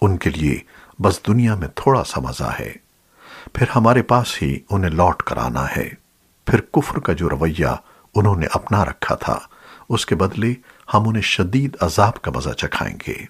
ان کے لیے بس دنیا میں تھوڑا سا مزہ ہے۔ پھر ہمارے پاس ہی انہیں لوٹ کر آنا ہے۔ پھر کفر کا جو رویہ انہوں نے اپنا رکھا تھا، اس کے بدلے ہم انہیں شدید عذاب کا مزہ چکھائیں گے۔